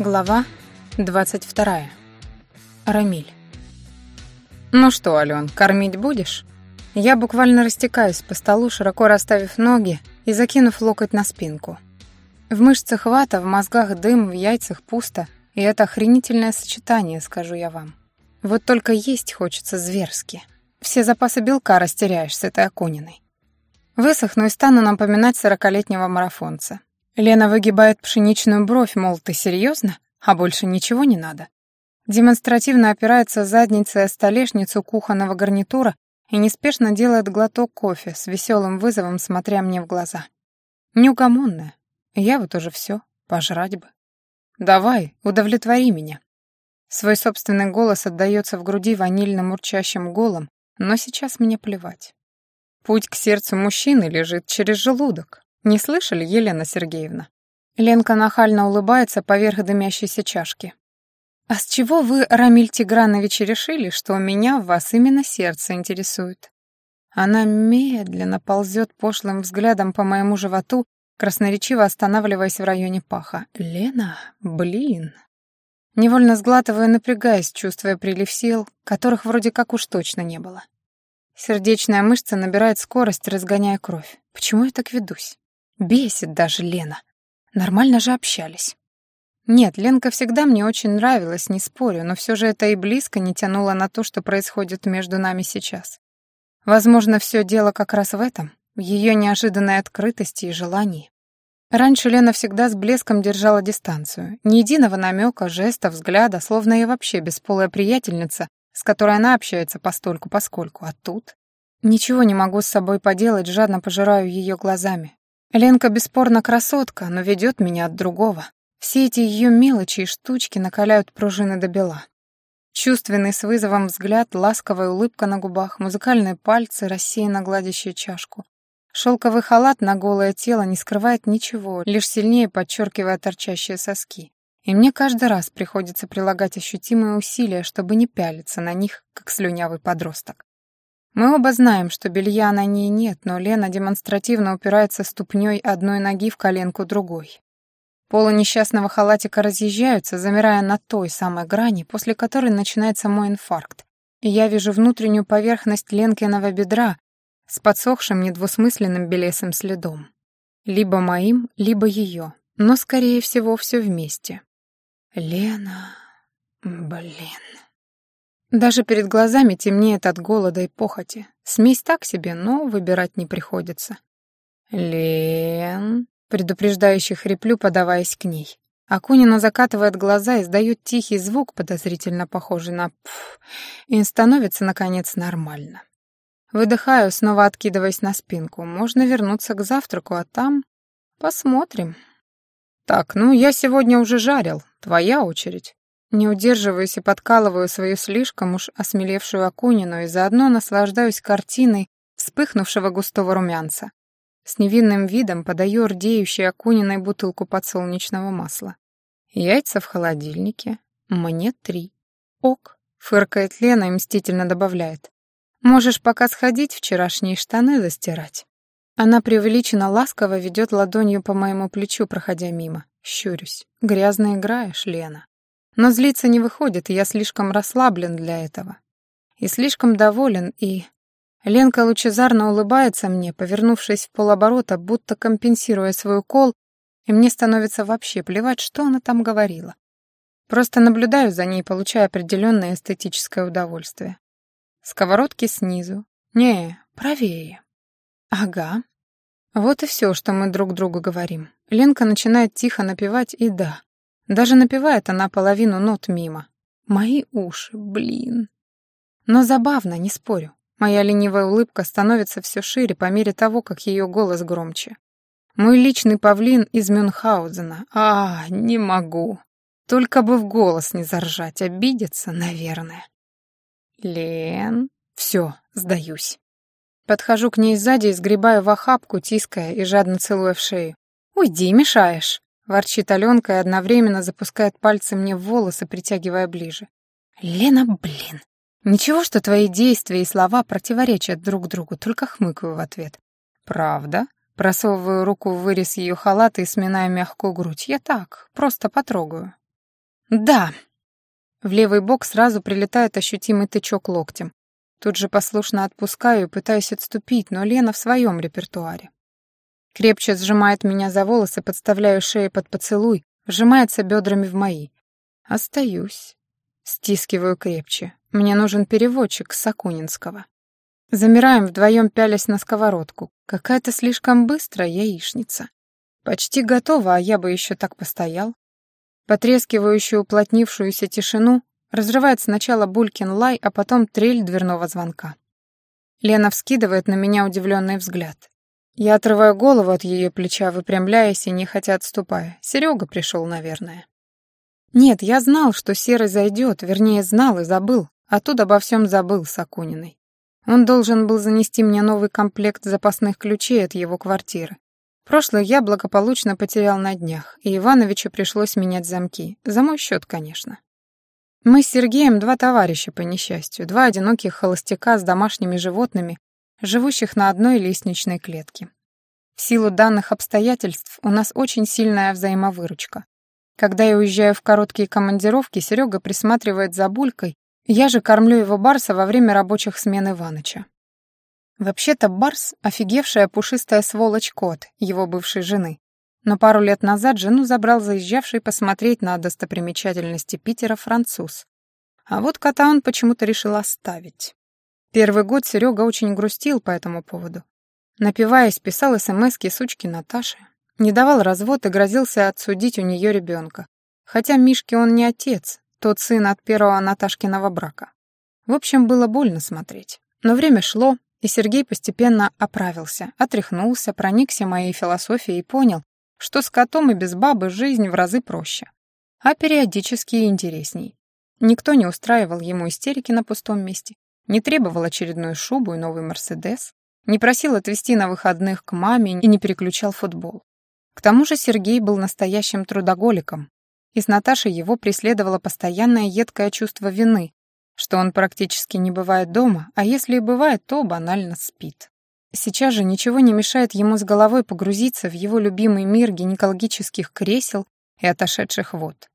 Глава 22. Рамиль. «Ну что, Ален, кормить будешь?» Я буквально растекаюсь по столу, широко расставив ноги и закинув локоть на спинку. В мышцах вата, в мозгах дым, в яйцах пусто, и это охренительное сочетание, скажу я вам. Вот только есть хочется зверски. Все запасы белка растеряешь с этой окуниной. Высохну и стану напоминать сорокалетнего марафонца. Лена выгибает пшеничную бровь, мол, ты серьезно? А больше ничего не надо. Демонстративно опирается задницей о столешницу кухонного гарнитура и неспешно делает глоток кофе с веселым вызовом, смотря мне в глаза. Неугомонная. Я вот уже все, пожрать бы. Давай, удовлетвори меня. Свой собственный голос отдаётся в груди ванильным урчащим голом, но сейчас мне плевать. Путь к сердцу мужчины лежит через желудок. Не слышали, Елена Сергеевна? Ленка нахально улыбается поверх дымящейся чашки. «А с чего вы, Рамиль Тигранович, решили, что у меня в вас именно сердце интересует?» Она медленно ползет пошлым взглядом по моему животу, красноречиво останавливаясь в районе паха. «Лена, блин!» Невольно сглатываю, напрягаясь, чувствуя прилив сил, которых вроде как уж точно не было. Сердечная мышца набирает скорость, разгоняя кровь. Почему я так ведусь? Бесит даже Лена. Нормально же общались. Нет, Ленка всегда мне очень нравилась, не спорю, но все же это и близко не тянуло на то, что происходит между нами сейчас. Возможно, все дело как раз в этом, в ее неожиданной открытости и желании. Раньше Лена всегда с блеском держала дистанцию. Ни единого намека, жеста, взгляда, словно я вообще бесполая приятельница, с которой она общается постольку-поскольку. А тут... Ничего не могу с собой поделать, жадно пожираю ее глазами, Ленка бесспорно красотка, но ведет меня от другого. Все эти ее мелочи и штучки накаляют пружины до бела. Чувственный с вызовом взгляд, ласковая улыбка на губах, музыкальные пальцы, рассеянно гладящие чашку. Шелковый халат на голое тело не скрывает ничего, лишь сильнее подчеркивая торчащие соски. И мне каждый раз приходится прилагать ощутимые усилия, чтобы не пялиться на них, как слюнявый подросток. Мы оба знаем, что белья на ней нет, но Лена демонстративно упирается ступней одной ноги в коленку другой. Полы несчастного халатика разъезжаются, замирая на той самой грани, после которой начинается мой инфаркт. И я вижу внутреннюю поверхность Ленкиного бедра с подсохшим недвусмысленным белесым следом. Либо моим, либо ее, но, скорее всего, все вместе. Лена... Блин... Даже перед глазами темнеет от голода и похоти. Смесь так себе, но выбирать не приходится. «Лен...» — предупреждающе хриплю, подаваясь к ней. Акунина закатывает глаза и издает тихий звук, подозрительно похожий на «пф», и становится, наконец, нормально. Выдыхаю, снова откидываясь на спинку. Можно вернуться к завтраку, а там... Посмотрим. Так, ну, я сегодня уже жарил. Твоя очередь. Не удерживаюсь и подкалываю свою слишком уж осмелевшую Акунину и заодно наслаждаюсь картиной вспыхнувшего густого румянца. С невинным видом подаю рдеющей Акуниной бутылку подсолнечного масла. Яйца в холодильнике. Мне три. Ок, фыркает Лена и мстительно добавляет. Можешь пока сходить вчерашние штаны застирать. Она преувеличенно ласково ведет ладонью по моему плечу, проходя мимо. Щурюсь. Грязно играешь, Лена. Но злиться не выходит, я слишком расслаблен для этого. И слишком доволен, и... Ленка лучезарно улыбается мне, повернувшись в полоборота, будто компенсируя свой укол, и мне становится вообще плевать, что она там говорила. Просто наблюдаю за ней, получая определенное эстетическое удовольствие. Сковородки снизу. Не, правее. Ага. Вот и все, что мы друг другу говорим. Ленка начинает тихо напевать, и да, даже напевает она половину нот мимо. Мои уши, блин. Но забавно, не спорю. Моя ленивая улыбка становится все шире по мере того, как ее голос громче. Мой личный павлин из Мюнхгаузена. А, не могу. Только бы в голос не заржать, обидеться, наверное. Лен... Все, сдаюсь. Подхожу к ней сзади и сгребаю в охапку, тиская и жадно целуя в шею. «Уйди, мешаешь!» Ворчит Аленка и одновременно запускает пальцы мне в волосы, притягивая ближе. «Лена, блин! Ничего, что твои действия и слова противоречат друг другу, только хмыкаю в ответ. Правда?» Просовываю руку в вырез ее халата и сминаю мягкую грудь. Я так, просто потрогаю. «Да!» В левый бок сразу прилетает ощутимый тычок локтем. Тут же послушно отпускаю и пытаюсь отступить, но Лена в своем репертуаре. Крепче сжимает меня за волосы, подставляю шею под поцелуй, вжимается бедрами в мои. Остаюсь. Стискиваю крепче. Мне нужен переводчик с Сакунинского. Замираем вдвоем, пялясь на сковородку. Какая-то слишком быстрая яичница. Почти готова, а я бы еще так постоял. Потрескивающую уплотнившуюся тишину разрывает сначала Булькин лай, а потом трель дверного звонка. Лена вскидывает на меня удивленный взгляд. Я отрываю голову от ее плеча, выпрямляясь и нехотя отступая. Серега пришел, наверное. Нет, я знал, что Серый зайдет, вернее, знал и забыл. А тут обо всем забыл с Акуниной. Он должен был занести мне новый комплект запасных ключей от его квартиры. Прошлое я благополучно потерял на днях, и Ивановичу пришлось менять замки. За мой счет, конечно. Мы с Сергеем два товарища по несчастью, два одиноких холостяка с домашними животными, живущих на одной лестничной клетке. В силу данных обстоятельств у нас очень сильная взаимовыручка. Когда я уезжаю в короткие командировки, Серега присматривает за Булькой, я же кормлю его Барса во время рабочих смен Иваныча. Вообще-то Барс — офигевшая пушистая сволочь-кот, его бывшей жены, но пару лет назад жену забрал заезжавший посмотреть на достопримечательности Питера француз. А вот кота он почему-то решил оставить. Первый год Серега очень грустил по этому поводу. Напиваясь, писал смски сучки Наташе, не давал развод и грозился отсудить у нее ребенка. Хотя Мишке он не отец, тот сын от первого Наташкиного брака. В общем, было больно смотреть. Но время шло, и Сергей постепенно оправился, отряхнулся, проникся моей философией и понял, что с котом и без бабы жизнь в разы проще, а периодически и интересней. Никто не устраивал ему истерики на пустом месте, не требовал очередную шубу и новый Мерседес, не просил отвезти на выходных к маме и не переключал футбол. К тому же Сергей был настоящим трудоголиком, и с Наташей его преследовало постоянное едкое чувство вины, что он практически не бывает дома, а если и бывает, то банально спит. Сейчас же ничего не мешает ему с головой погрузиться в его любимый мир гинекологических кресел и отошедших вод.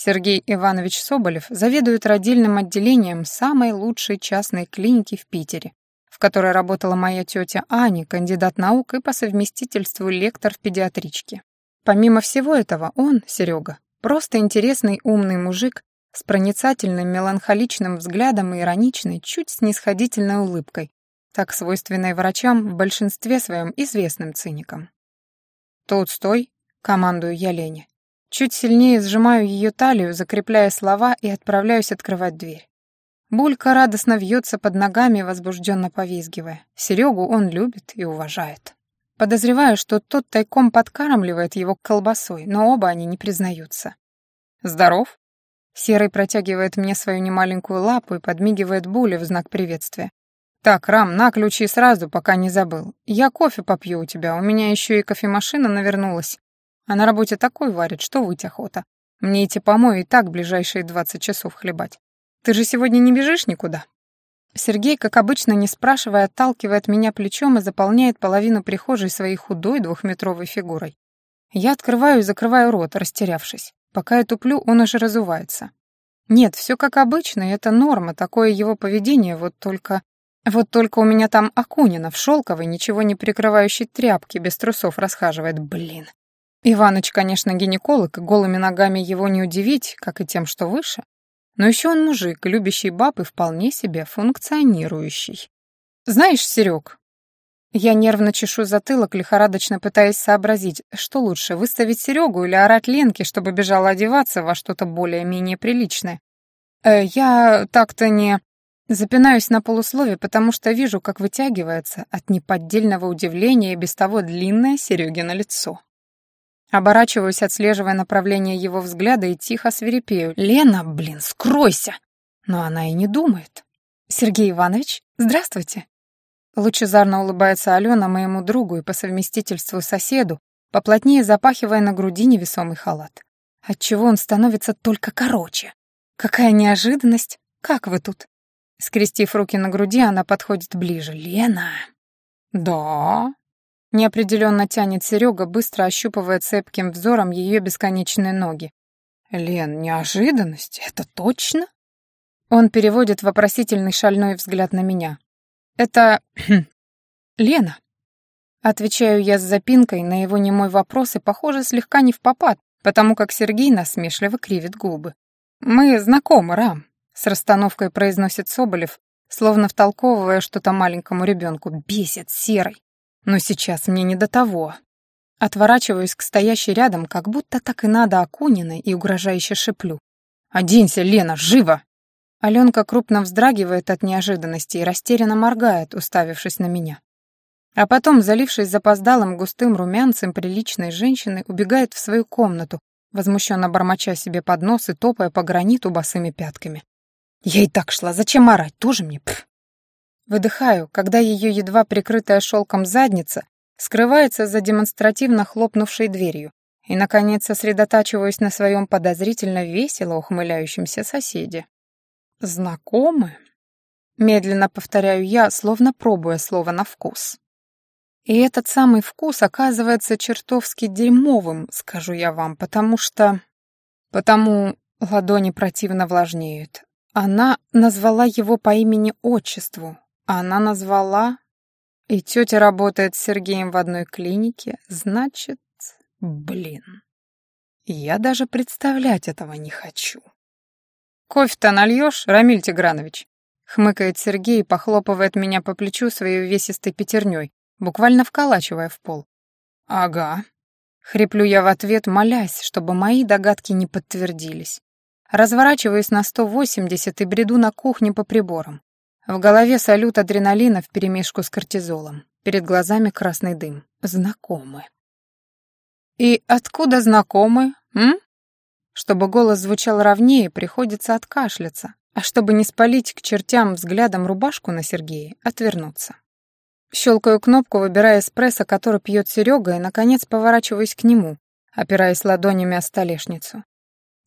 Сергей Иванович Соболев заведует родильным отделением самой лучшей частной клиники в Питере, в которой работала моя тетя Аня, кандидат наук и по совместительству лектор в педиатричке. Помимо всего этого, он, Серега, просто интересный умный мужик с проницательным меланхоличным взглядом и ироничной, чуть снисходительной улыбкой, так свойственной врачам, в большинстве своем известным циникам. «Тут стой», — командую я Лене. Чуть сильнее сжимаю ее талию, закрепляя слова, и отправляюсь открывать дверь. Булька радостно вьется под ногами, возбужденно повизгивая. Серегу он любит и уважает. Подозреваю, что тот тайком подкармливает его колбасой, но оба они не признаются. «Здоров?» Серый протягивает мне свою немаленькую лапу и подмигивает Буле в знак приветствия. «Так, Рам, на ключи сразу, пока не забыл. Я кофе попью у тебя, у меня еще и кофемашина навернулась. А на работе такой варит, что выть охота. Мне эти помои и так ближайшие двадцать часов хлебать. Ты же сегодня не бежишь никуда?» Сергей, как обычно, не спрашивая, отталкивает меня плечом и заполняет половину прихожей своей худой двухметровой фигурой. Я открываю и закрываю рот, растерявшись. Пока я туплю, он уже разувается. Нет, все как обычно, это норма, такое его поведение, вот только... Вот только у меня там Акунина в шелковой, ничего не прикрывающей тряпке, без трусов расхаживает, блин. Иваныч, конечно, гинеколог, и голыми ногами его не удивить, как и тем, что выше. Но еще он мужик, любящий баб и вполне себе функционирующий. Знаешь, Серег, я нервно чешу затылок, лихорадочно пытаясь сообразить, что лучше, выставить Серегу или орать Ленке, чтобы бежала одеваться во что-то более-менее приличное. Э, я так-то не... Запинаюсь на полуслове, потому что вижу, как вытягивается от неподдельного удивления и без того длинное Серегино лицо. Оборачиваюсь, отслеживая направление его взгляда и тихо свирепею. «Лена, блин, скройся!» Но она и не думает. «Сергей Иванович, здравствуйте!» Лучезарно улыбается Алена моему другу и по совместительству соседу, поплотнее запахивая на груди невесомый халат. Отчего он становится только короче. Какая неожиданность! Как вы тут? Скрестив руки на груди, она подходит ближе. «Лена!» «Да?» Неопределенно тянет Серега, быстро ощупывая цепким взором ее бесконечные ноги. «Лен, неожиданность? Это точно?» Он переводит вопросительный шальной взгляд на меня. «Это... Лена». Отвечаю я с запинкой на его немой вопрос и, похоже, слегка не в попад, потому как Сергей насмешливо кривит губы. «Мы знакомы, Рам», — с расстановкой произносит Соболев, словно втолковывая что-то маленькому ребенку. «Бесит, серый. Но сейчас мне не до того». Отворачиваюсь к стоящей рядом, как будто так и надо Акуниной и угрожающе шиплю. «Оденься, Лена, живо!» Аленка крупно вздрагивает от неожиданности и растерянно моргает, уставившись на меня. А потом, залившись запоздалым густым румянцем приличной женщины, убегает в свою комнату, возмущенно бормоча себе под нос и топая по граниту босыми пятками. Я и так шла, зачем орать, тоже мне, пф. Выдыхаю, когда ее едва прикрытая шелком задница скрывается за демонстративно хлопнувшей дверью, и, наконец, сосредотачиваюсь на своем подозрительно весело ухмыляющемся соседе. «Знакомы?» Медленно повторяю я, словно пробуя слово на вкус. И этот самый вкус оказывается чертовски дерьмовым, скажу я вам, потому что... Потому ладони противно влажнеют. Она назвала его по имени-отчеству. Она назвала и тетя работает с Сергеем в одной клинике, значит, блин. Я даже представлять этого не хочу. «Кофе-то нальешь, Рамиль Тигранович?» — хмыкает Сергей и похлопывает меня по плечу своей увесистой пятерней, буквально вколачивая в пол. «Ага». Хриплю я в ответ, молясь, чтобы мои догадки не подтвердились. Разворачиваюсь на 180 и бреду на кухне по приборам. В голове салют адреналина вперемешку с кортизолом. Перед глазами красный дым. Знакомы. «И откуда знакомы, м?» Чтобы голос звучал ровнее, приходится откашляться, а чтобы не спалить к чертям взглядом рубашку на Сергея, отвернуться. Щелкаю кнопку, выбирая эспрессо, который пьет Серега, и, наконец, поворачиваюсь к нему, опираясь ладонями о столешницу.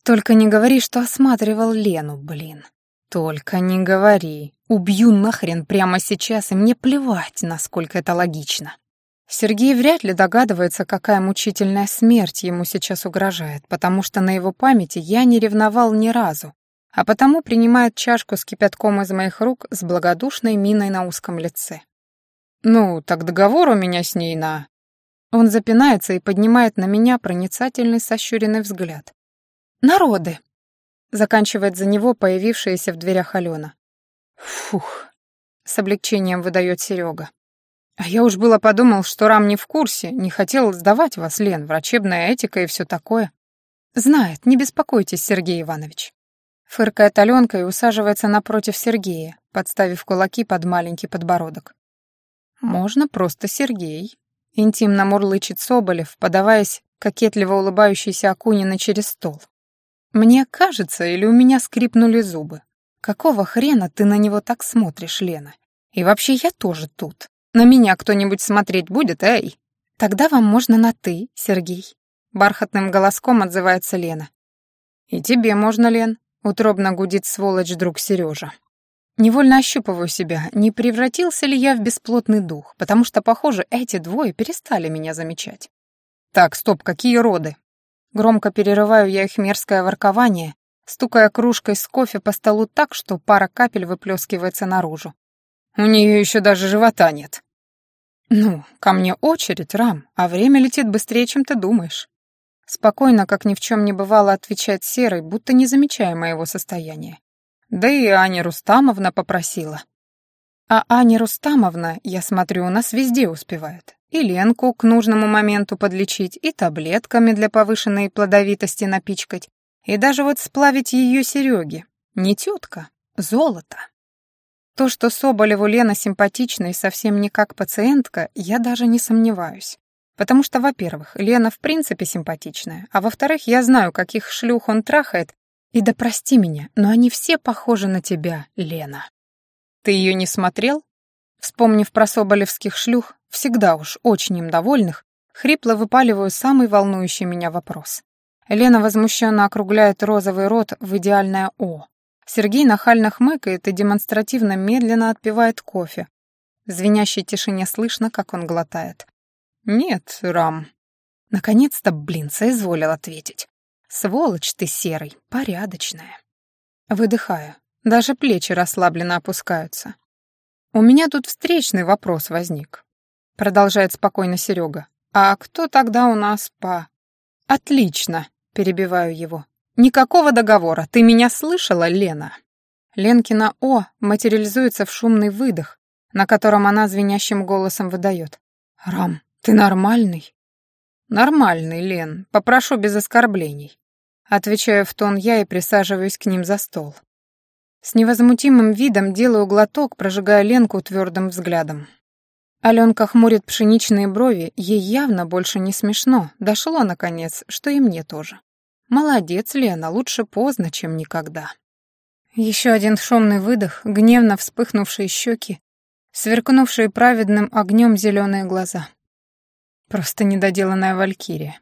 «Только не говори, что осматривал Лену, блин. Только не говори. Убью нахрен прямо сейчас, и мне плевать, насколько это логично. Сергей вряд ли догадывается, какая мучительная смерть ему сейчас угрожает, потому что на его памяти я не ревновал ни разу, а потому принимает чашку с кипятком из моих рук с благодушной миной на узком лице. «Ну, так договор у меня с ней на...» Он запинается и поднимает на меня проницательный сощуренный взгляд. «Народы!» Заканчивает за него появившаяся в дверях Алена. Фух, с облегчением выдает Серега. А я уж было подумал, что Рам не в курсе, не хотел сдавать вас, Лен, врачебная этика и все такое. Знает, не беспокойтесь, Сергей Иванович. Фыркает Аленка и усаживается напротив Сергея, подставив кулаки под маленький подбородок. Можно просто Сергей. Интимно мурлычет Соболев, подаваясь кокетливо улыбающейся Акунина через стол. Мне кажется, или у меня скрипнули зубы. Какого хрена ты на него так смотришь, Лена? И вообще я тоже тут. На меня кто-нибудь смотреть будет, эй? Тогда вам можно на «ты», Сергей. Бархатным голоском отзывается Лена. И тебе можно, Лен. Утробно гудит сволочь друг Сережа. Невольно ощупываю себя, не превратился ли я в бесплотный дух, потому что, похоже, эти двое перестали меня замечать. Так, стоп, какие роды? Громко перерываю я их мерзкое воркование, стукая кружкой с кофе по столу так, что пара капель выплескивается наружу. У нее еще даже живота нет. Ну, ко мне очередь, Рам, а время летит быстрее, чем ты думаешь. Спокойно, как ни в чем не бывало, отвечает Серый, будто не замечая моего состояния. Да и Аня Рустамовна попросила. А Аня Рустамовна, я смотрю, у нас везде успевает и Ленку к нужному моменту подлечить, и таблетками для повышенной плодовитости напичкать, и даже вот сплавить ее Сереге. Не тетка, золото. То, что Соболеву Лена симпатична и совсем не как пациентка, я даже не сомневаюсь. Потому что, во-первых, Лена в принципе симпатичная, а во-вторых, я знаю, каких шлюх он трахает, и да прости меня, но они все похожи на тебя, Лена. Ты ее не смотрел? Вспомнив про соболевских шлюх, всегда уж очень им довольных, хрипло выпаливаю самый волнующий меня вопрос. Лена возмущенно округляет розовый рот в идеальное «О». Сергей нахально хмыкает и демонстративно медленно отпивает кофе. В звенящей тишине слышно, как он глотает. «Нет, Рам». Наконец-то, блин, соизволил ответить. Сволочь ты серый, порядочная. Выдыхаю. Даже плечи расслабленно опускаются. У меня тут встречный вопрос возник. Продолжает спокойно Серега. А кто тогда у нас по... Отлично, перебиваю его. Никакого договора. Ты меня слышала, Лена? Ленкина «О» материализуется в шумный выдох, на котором она звенящим голосом выдает. «Рам, ты нормальный?» «Нормальный, Лен. Попрошу без оскорблений». Отвечаю в тон я и присаживаюсь к ним за стол. С невозмутимым видом делаю глоток, прожигая Ленку твердым взглядом. Аленка хмурит пшеничные брови, ей явно больше не смешно. Дошло, наконец, что и мне тоже. Молодец, Лена, лучше поздно, чем никогда. Еще один шумный выдох, гневно вспыхнувшие щеки, сверкнувшие праведным огнем зеленые глаза. Просто недоделанная валькирия.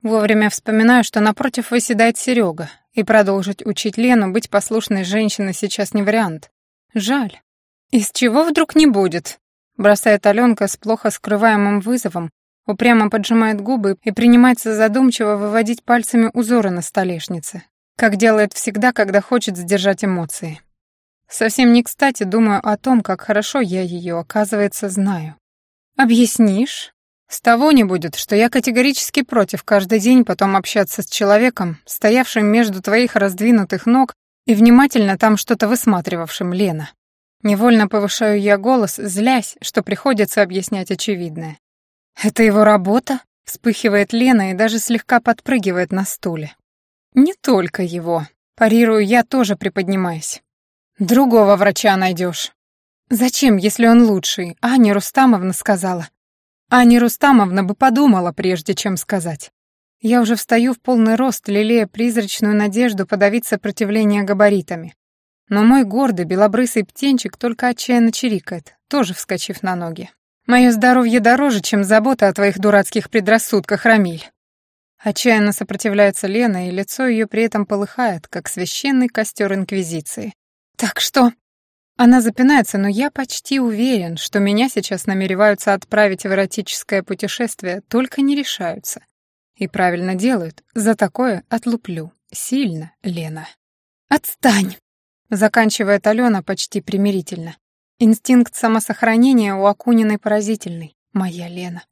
Вовремя вспоминаю, что напротив выседает Серега, и продолжить учить Лену быть послушной женщиной сейчас не вариант. Жаль. «Из чего вдруг не будет?» Бросает Аленка с плохо скрываемым вызовом, упрямо поджимает губы и принимается задумчиво выводить пальцами узоры на столешнице, как делает всегда, когда хочет сдержать эмоции. Совсем не кстати думаю о том, как хорошо я ее, оказывается, знаю. «Объяснишь?» С того не будет, что я категорически против каждый день потом общаться с человеком, стоявшим между твоих раздвинутых ног и внимательно там что-то высматривавшим, Лена. Невольно повышаю я голос, злясь, что приходится объяснять очевидное. «Это его работа?» — вспыхивает Лена и даже слегка подпрыгивает на стуле. «Не только его», — парирую я, тоже приподнимаясь. «Другого врача найдешь». «Зачем, если он лучший?» Аня Рустамовна сказала. Аня Рустамовна бы подумала, прежде чем сказать. Я уже встаю в полный рост, лелея призрачную надежду подавить сопротивление габаритами. Но мой гордый белобрысый птенчик только отчаянно чирикает, тоже вскочив на ноги. «Мое здоровье дороже, чем забота о твоих дурацких предрассудках, Рамиль». Отчаянно сопротивляется Лена, и лицо ее при этом полыхает, как священный костер Инквизиции. «Так что?» Она запинается, но я почти уверен, что меня сейчас намереваются отправить в эротическое путешествие, только не решаются. И правильно делают. За такое отлуплю. Сильно, Лена. «Отстань!» — заканчивает Алена почти примирительно. Инстинкт самосохранения у Акуниной поразительный. Моя Лена.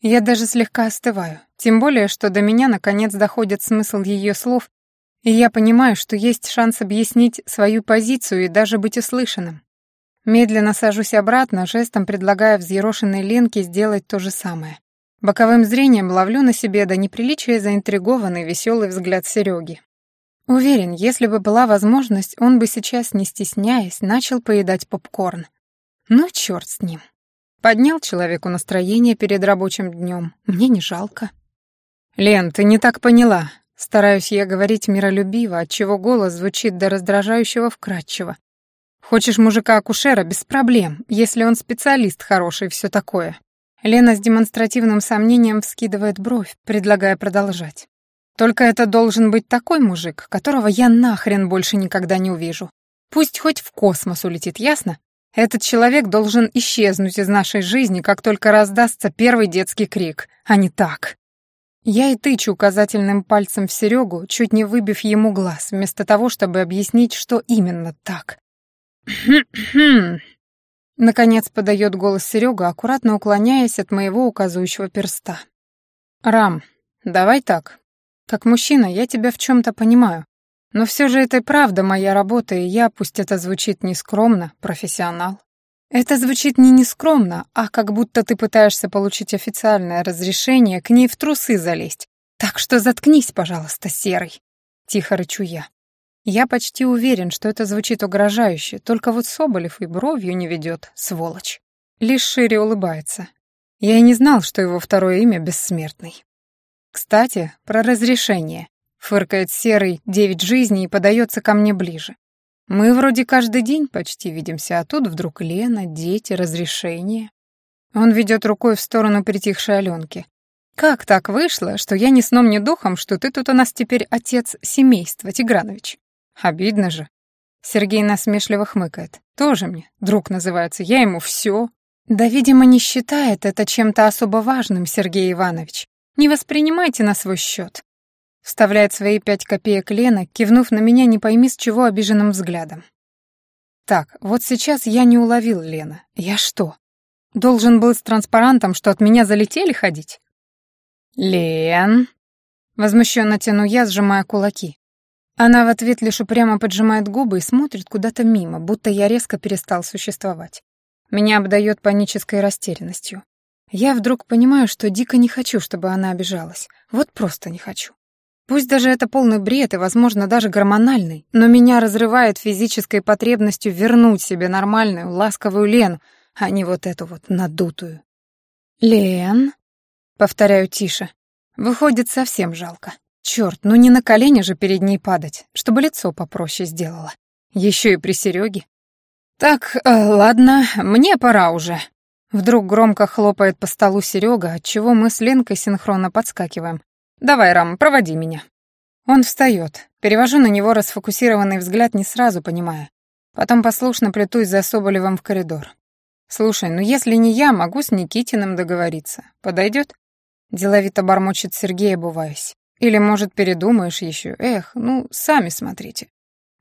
Я даже слегка остываю, тем более, что до меня наконец доходит смысл ее слов, и я понимаю, что есть шанс объяснить свою позицию и даже быть услышанным. Медленно сажусь обратно, жестом предлагая взъерошенной Ленке сделать то же самое. Боковым зрением ловлю на себе до неприличия заинтригованный веселый взгляд Сереги. Уверен, если бы была возможность, он бы сейчас, не стесняясь, начал поедать попкорн. Ну, черт с ним. Поднял человеку настроение перед рабочим днем. Мне не жалко. «Лен, ты не так поняла. Стараюсь я говорить миролюбиво, отчего голос звучит до раздражающего вкрадчиво. Хочешь мужика-акушера без проблем, если он специалист хороший и все такое. Лена с демонстративным сомнением вскидывает бровь, предлагая продолжать. Только это должен быть такой мужик, которого я нахрен больше никогда не увижу. Пусть хоть в космос улетит, ясно? Этот человек должен исчезнуть из нашей жизни, как только раздастся первый детский крик, а не так. Я и тычу указательным пальцем в Серегу, чуть не выбив ему глаз, вместо того, чтобы объяснить, что именно так. Наконец подает голос Серега, аккуратно уклоняясь от моего указывающего перста. «Рам, давай так. Как мужчина я тебя в чем-то понимаю. Но все же это и правда моя работа, и я, пусть это звучит нескромно, профессионал. Это звучит не нескромно, а как будто ты пытаешься получить официальное разрешение к ней в трусы залезть. Так что заткнись, пожалуйста, серый. Тихо рычу я. Я почти уверен, что это звучит угрожающе, только вот Соболев и бровью не ведет, сволочь. Лишь шире улыбается. Я и не знал, что его второе имя бессмертный. Кстати, про разрешение. Фыркает серый девять жизней и подается ко мне ближе. Мы вроде каждый день почти видимся, а тут вдруг Лена, дети, разрешение. Он ведет рукой в сторону притихшей Аленки. «Как так вышло, что я ни сном, ни духом, что ты тут у нас теперь отец семейства, Тигранович? Обидно же». Сергей насмешливо хмыкает. «Тоже мне, друг называется, я ему все. «Да, видимо, не считает это чем-то особо важным, Сергей Иванович. Не воспринимайте на свой счет. Вставляет свои пять копеек Лена, кивнув на меня не пойми с чего обиженным взглядом. Так, вот сейчас я не уловил Лена. Я что, должен был с транспарантом, что от меня залетели ходить? Лен, возмущенно тяну я, сжимая кулаки. Она в ответ лишь упрямо поджимает губы и смотрит куда-то мимо, будто я резко перестал существовать. Меня обдает панической растерянностью. Я вдруг понимаю, что дико не хочу, чтобы она обижалась. Вот просто не хочу. Пусть даже это полный бред и, возможно, даже гормональный, но меня разрывает физической потребностью вернуть себе нормальную, ласковую Лену, а не вот эту вот надутую. «Лен?» — повторяю тише. Выходит, совсем жалко. Черт, ну не на колени же перед ней падать, чтобы лицо попроще сделала. Еще и при Сереге. «Так, э, ладно, мне пора уже». Вдруг громко хлопает по столу Серега, отчего мы с Ленкой синхронно подскакиваем, «Давай, Рам, проводи меня». Он встает. Перевожу на него расфокусированный взгляд, не сразу понимая. Потом послушно плетусь за Соболевым в коридор. «Слушай, ну если не я, могу с Никитиным договориться. Подойдет?» Деловито бормочет Сергей, обуваясь. «Или, может, передумаешь еще? Эх, ну, сами смотрите».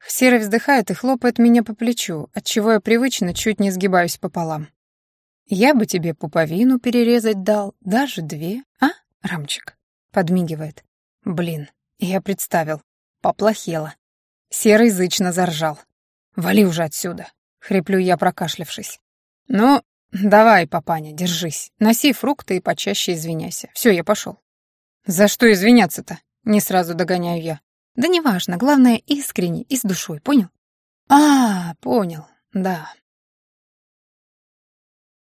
Серый вздыхает и хлопает меня по плечу, отчего я привычно чуть не сгибаюсь пополам. «Я бы тебе пуповину перерезать дал, даже две, а, Рамчик?» Подмигивает. Блин, я представил. Поплохело. Серый зычно заржал. «Вали уже отсюда!» — хриплю я, прокашлявшись. «Ну, давай, папаня, держись. Носи фрукты и почаще извиняйся. Все, я пошел. «За что извиняться-то?» — не сразу догоняю я. «Да неважно, главное, искренне и с душой, понял?» «А, понял, да.